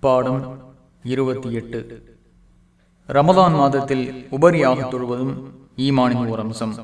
பாடம் இருபத்தி எட்டு. ரமதான் மாதத்தில் உபரியாக தொழுவதும் ஈமானின் ஒரு அம்சம்